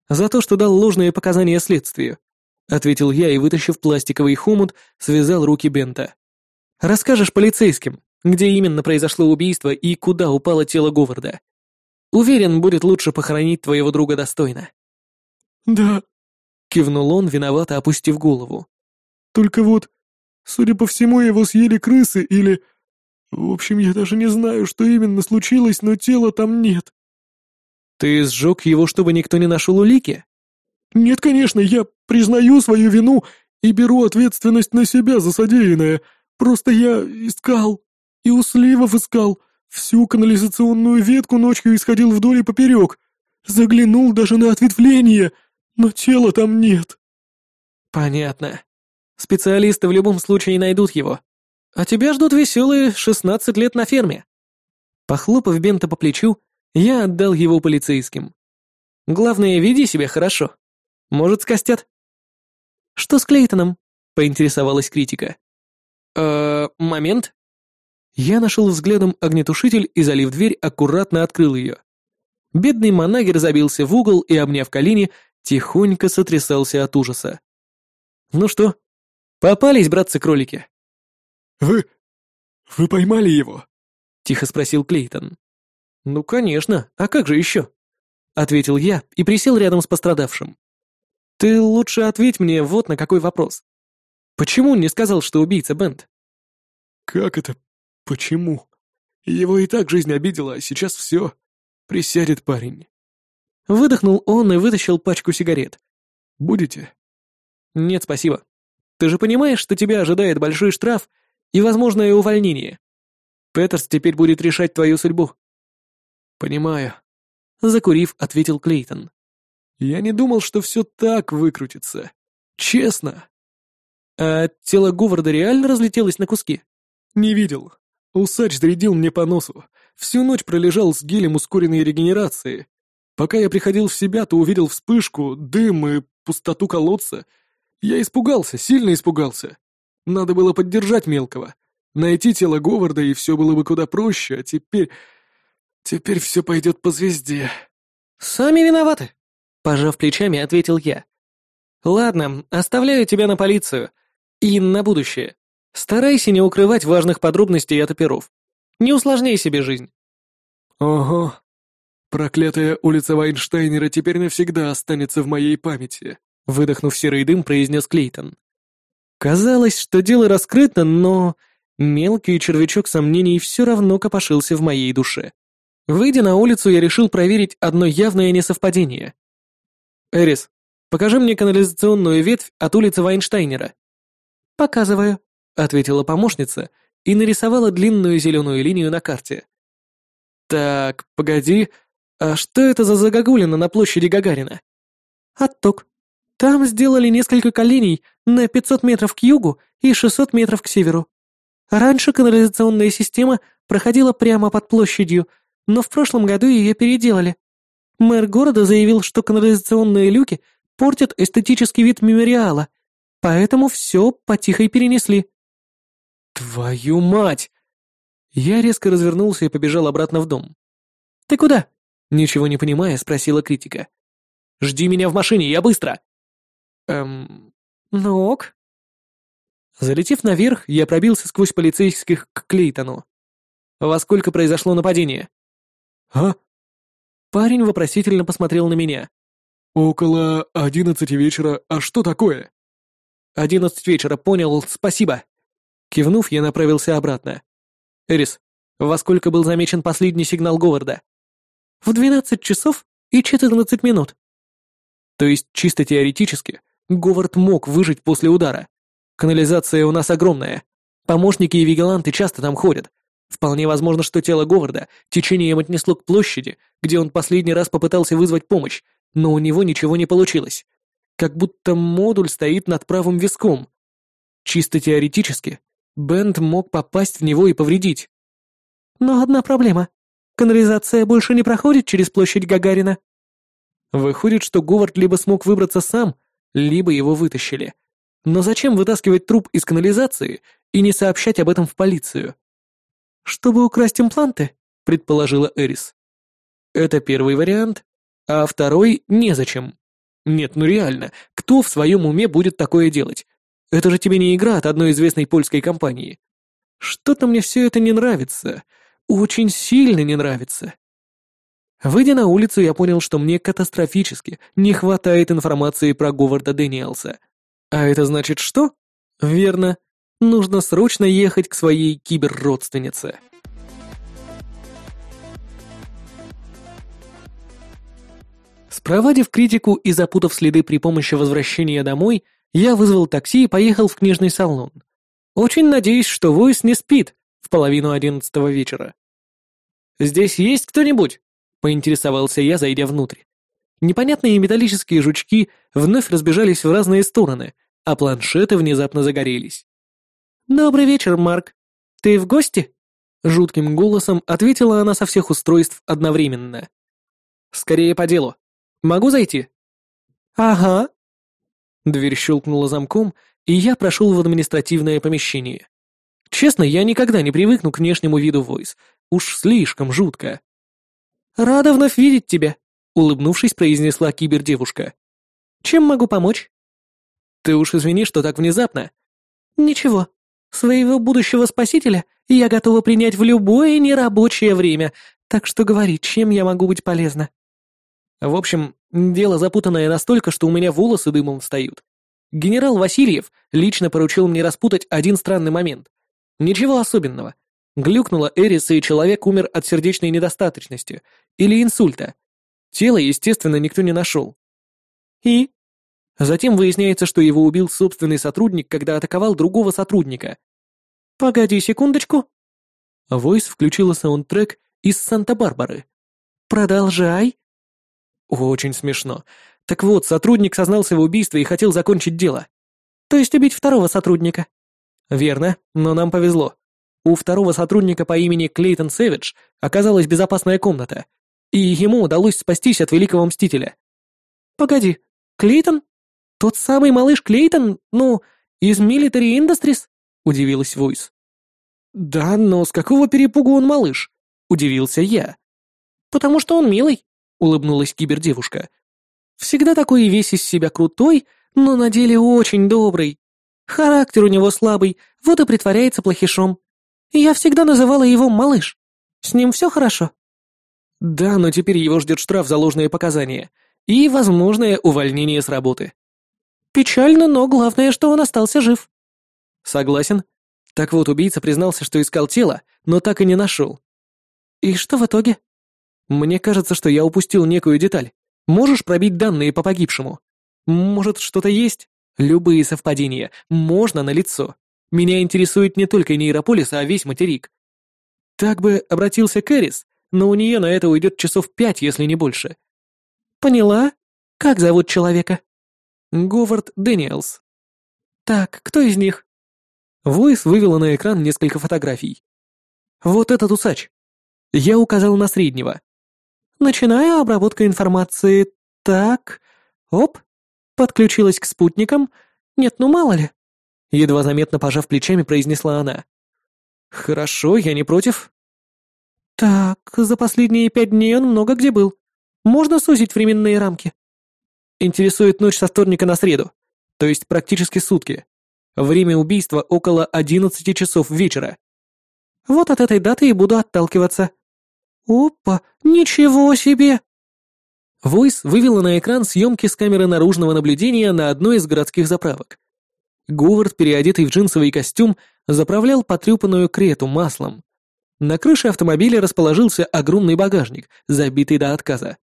За то, что дал ложные показания следствию», — ответил я и, вытащив пластиковый хомут, связал руки Бента. «Расскажешь полицейским, где именно произошло убийство и куда упало тело Говарда. Уверен, будет лучше похоронить твоего друга достойно». «Да», — кивнул он, виновато опустив голову. «Только вот, судя по всему, его съели крысы или... В общем, я даже не знаю, что именно случилось, но тела там нет». «Ты сжег его, чтобы никто не нашел улики?» «Нет, конечно, я признаю свою вину и беру ответственность на себя за содеянное. Просто я искал, и у сливов искал, всю канализационную ветку ночью исходил вдоль и поперек. Заглянул даже на ответвление, но тела там нет». «Понятно. Специалисты в любом случае найдут его. А тебя ждут веселые шестнадцать лет на ферме». Похлопав Бента по плечу, я отдал его полицейским. «Главное, веди себя хорошо. Может, скостят?» «Что с Клейтоном?» — поинтересовалась критика. «Э, момент». Я нашел взглядом огнетушитель и, залив дверь, аккуратно открыл ее. Бедный манагер забился в угол и, обняв колени, тихонько сотрясался от ужаса. «Ну что, попались, братцы-кролики?» «Вы... вы поймали его?» — тихо спросил Клейтон. «Ну, конечно, а как же еще?» — ответил я и присел рядом с пострадавшим. «Ты лучше ответь мне вот на какой вопрос. Почему не сказал, что убийца Бент?» «Как это? Почему? Его и так жизнь обидела, а сейчас все. Присядет парень». Выдохнул он и вытащил пачку сигарет. «Будете?» «Нет, спасибо. Ты же понимаешь, что тебя ожидает большой штраф и возможное увольнение. Петерс теперь будет решать твою судьбу». «Понимаю», — закурив, ответил Клейтон. «Я не думал, что все так выкрутится. Честно». «А тело Говарда реально разлетелось на куски?» «Не видел. Усач зарядил мне по носу. Всю ночь пролежал с гелем ускоренной регенерации. Пока я приходил в себя, то увидел вспышку, дым и пустоту колодца. Я испугался, сильно испугался. Надо было поддержать мелкого. Найти тело Говарда, и все было бы куда проще, а теперь... Теперь все пойдет по звезде. Сами виноваты, пожав плечами, ответил я. Ладно, оставляю тебя на полицию. И на будущее. Старайся не укрывать важных подробностей от оперов. Не усложняй себе жизнь. Ого. Проклятая улица Вайнштейнера теперь навсегда останется в моей памяти, выдохнув серый дым, произнес Клейтон. Казалось, что дело раскрыто, но мелкий червячок сомнений все равно копошился в моей душе. Выйдя на улицу, я решил проверить одно явное несовпадение. «Эрис, покажи мне канализационную ветвь от улицы Вайнштейнера». «Показываю», — ответила помощница и нарисовала длинную зеленую линию на карте. «Так, погоди, а что это за загогулина на площади Гагарина?» «Отток. Там сделали несколько коленей на 500 метров к югу и 600 метров к северу. Раньше канализационная система проходила прямо под площадью, но в прошлом году ее переделали. Мэр города заявил, что канализационные люки портят эстетический вид мемориала, поэтому все потихо перенесли. «Твою мать!» Я резко развернулся и побежал обратно в дом. «Ты куда?» Ничего не понимая, спросила критика. «Жди меня в машине, я быстро!» «Эм... Ну ок». Залетев наверх, я пробился сквозь полицейских к Клейтону. «Во сколько произошло нападение?» «А?» Парень вопросительно посмотрел на меня. «Около одиннадцати вечера. А что такое?» «Одиннадцать вечера, понял, спасибо». Кивнув, я направился обратно. «Эрис, во сколько был замечен последний сигнал Говарда?» «В двенадцать часов и четырнадцать минут». То есть, чисто теоретически, Говард мог выжить после удара. Канализация у нас огромная. Помощники и вигиланты часто там ходят, Вполне возможно, что тело Говарда течением отнесло к площади, где он последний раз попытался вызвать помощь, но у него ничего не получилось. Как будто модуль стоит над правым виском. Чисто теоретически, Бенд мог попасть в него и повредить. Но одна проблема. Канализация больше не проходит через площадь Гагарина. Выходит, что Говард либо смог выбраться сам, либо его вытащили. Но зачем вытаскивать труп из канализации и не сообщать об этом в полицию? «Чтобы украсть импланты?» — предположила Эрис. «Это первый вариант, а второй — незачем», Нет, ну реально, кто в своем уме будет такое делать? Это же тебе не игра от одной известной польской компании. Что-то мне все это не нравится. Очень сильно не нравится. Выйдя на улицу, я понял, что мне катастрофически не хватает информации про Говарда Дэниелса. А это значит что? Верно, нужно срочно ехать к своей киберродственнице. Спровадив критику и запутав следы при помощи возвращения домой, я вызвал такси и поехал в книжный салон. Очень надеюсь, что Войс не спит в половину одиннадцатого вечера. «Здесь есть кто-нибудь?» — поинтересовался я, зайдя внутрь. Непонятные металлические жучки вновь разбежались в разные стороны, а планшеты внезапно загорелись. «Добрый вечер, Марк. Ты в гости?» Жутким голосом ответила она со всех устройств одновременно. «Скорее по делу. Могу зайти?» «Ага». Дверь щелкнула замком, и я прошел в административное помещение. Честно, я никогда не привыкну к внешнему виду Войс. Уж слишком жутко. «Рада вновь видеть тебя», — улыбнувшись, произнесла кибердевушка. «Чем могу помочь?» «Ты уж извини, что так внезапно». «Ничего. Своего будущего спасителя я готова принять в любое нерабочее время, так что говори, чем я могу быть полезна?» В общем, дело запутанное настолько, что у меня волосы дымом встают. Генерал Васильев лично поручил мне распутать один странный момент. Ничего особенного. Глюкнула Эрис, и человек умер от сердечной недостаточности или инсульта. Тело, естественно, никто не нашел. И? Затем выясняется, что его убил собственный сотрудник, когда атаковал другого сотрудника. «Погоди секундочку». Войс включила саундтрек из Санта-Барбары. «Продолжай», очень смешно. Так вот, сотрудник сознался в убийстве и хотел закончить дело. То есть убить второго сотрудника. Верно, но нам повезло. У второго сотрудника по имени Клейтон Сэвидж оказалась безопасная комната, и ему удалось спастись от Великого Мстителя. Погоди, Клейтон? Тот самый малыш Клейтон, ну, из Military Industries? Удивилась Войс. Да, но с какого перепугу он малыш? Удивился я. Потому что он милый улыбнулась кибердевушка. Всегда такой весь из себя крутой, но на деле очень добрый. Характер у него слабый, вот и притворяется плохишом. Я всегда называла его малыш. С ним все хорошо. Да, но теперь его ждет штраф за ложные показания и возможное увольнение с работы. Печально, но главное, что он остался жив. Согласен. Так вот, убийца признался, что искал тело, но так и не нашел. И что в итоге? Мне кажется, что я упустил некую деталь. Можешь пробить данные по погибшему? Может, что-то есть? Любые совпадения. Можно на лицо. Меня интересует не только нейрополис, а весь материк. Так бы обратился Кэрис, но у нее на это уйдет часов пять, если не больше. Поняла? Как зовут человека? Говард Дэниелс. Так, кто из них? Войс вывела на экран несколько фотографий. Вот этот усач. Я указал на среднего. Начинаю обработку информации. Так, оп, подключилась к спутникам. Нет, ну мало ли. Едва заметно пожав плечами, произнесла она. Хорошо, я не против. Так, за последние пять дней он много где был. Можно сузить временные рамки. Интересует ночь со вторника на среду, то есть практически сутки. Время убийства около одиннадцати часов вечера. Вот от этой даты и буду отталкиваться. «Опа, ничего себе!» Войс вывела на экран съемки с камеры наружного наблюдения на одной из городских заправок. Говард, переодетый в джинсовый костюм, заправлял потрепанную крету маслом. На крыше автомобиля расположился огромный багажник, забитый до отказа.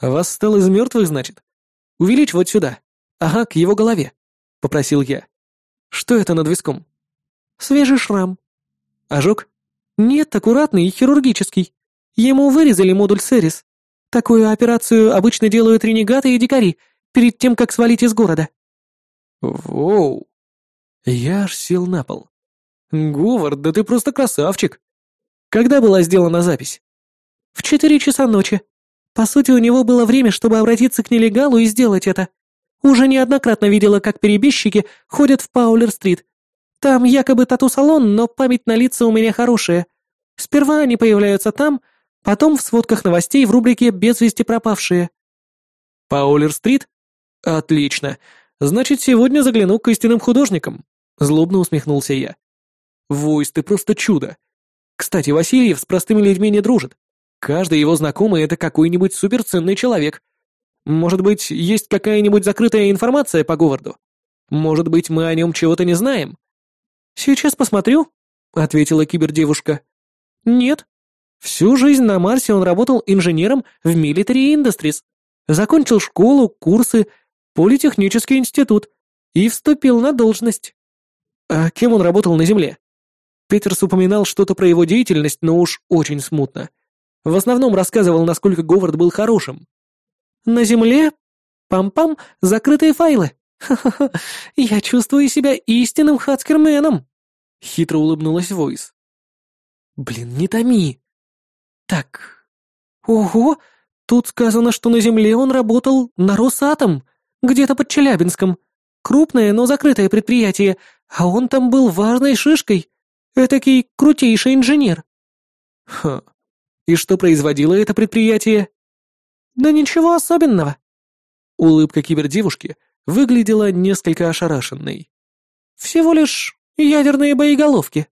«Восстал из мертвых, значит? Увеличь вот сюда. Ага, к его голове», — попросил я. «Что это над виском?» «Свежий шрам». «Ожог?» «Нет, аккуратный и хирургический. Ему вырезали модуль Серис. Такую операцию обычно делают ренегаты и дикари перед тем, как свалить из города. Воу. Я аж сел на пол. Говард, да ты просто красавчик. Когда была сделана запись? В четыре часа ночи. По сути, у него было время, чтобы обратиться к нелегалу и сделать это. Уже неоднократно видела, как перебежчики ходят в Паулер-стрит. Там якобы тату-салон, но память на лица у меня хорошая. Сперва они появляются там, Потом в сводках новостей в рубрике «Без вести пропавшие». «Паулер-стрит?» Отлично. Значит, сегодня загляну к истинным художникам. Злобно усмехнулся я. Войс, ты просто чудо. Кстати, Васильев с простыми людьми не дружит. Каждый его знакомый — это какой-нибудь суперценный человек. Может быть, есть какая-нибудь закрытая информация по Говарду? Может быть, мы о нем чего-то не знаем? Сейчас посмотрю, — ответила кибердевушка. Нет. Всю жизнь на Марсе он работал инженером в Military Industries. Закончил школу, курсы, политехнический институт и вступил на должность. А кем он работал на Земле? Петерс упоминал что-то про его деятельность, но уж очень смутно. В основном рассказывал, насколько Говард был хорошим. «На земле? Пам-пам, закрытые файлы. Ха-ха-ха, я чувствую себя истинным хацкерменом!» Хитро улыбнулась Войс. «Блин, не томи!» «Так... Ого, тут сказано, что на земле он работал на Росатом, где-то под Челябинском. Крупное, но закрытое предприятие, а он там был важной шишкой. Этакий крутейший инженер. Ха. И что производило это предприятие? Да ничего особенного. Улыбка кибердевушки выглядела несколько ошарашенной. Всего лишь ядерные боеголовки.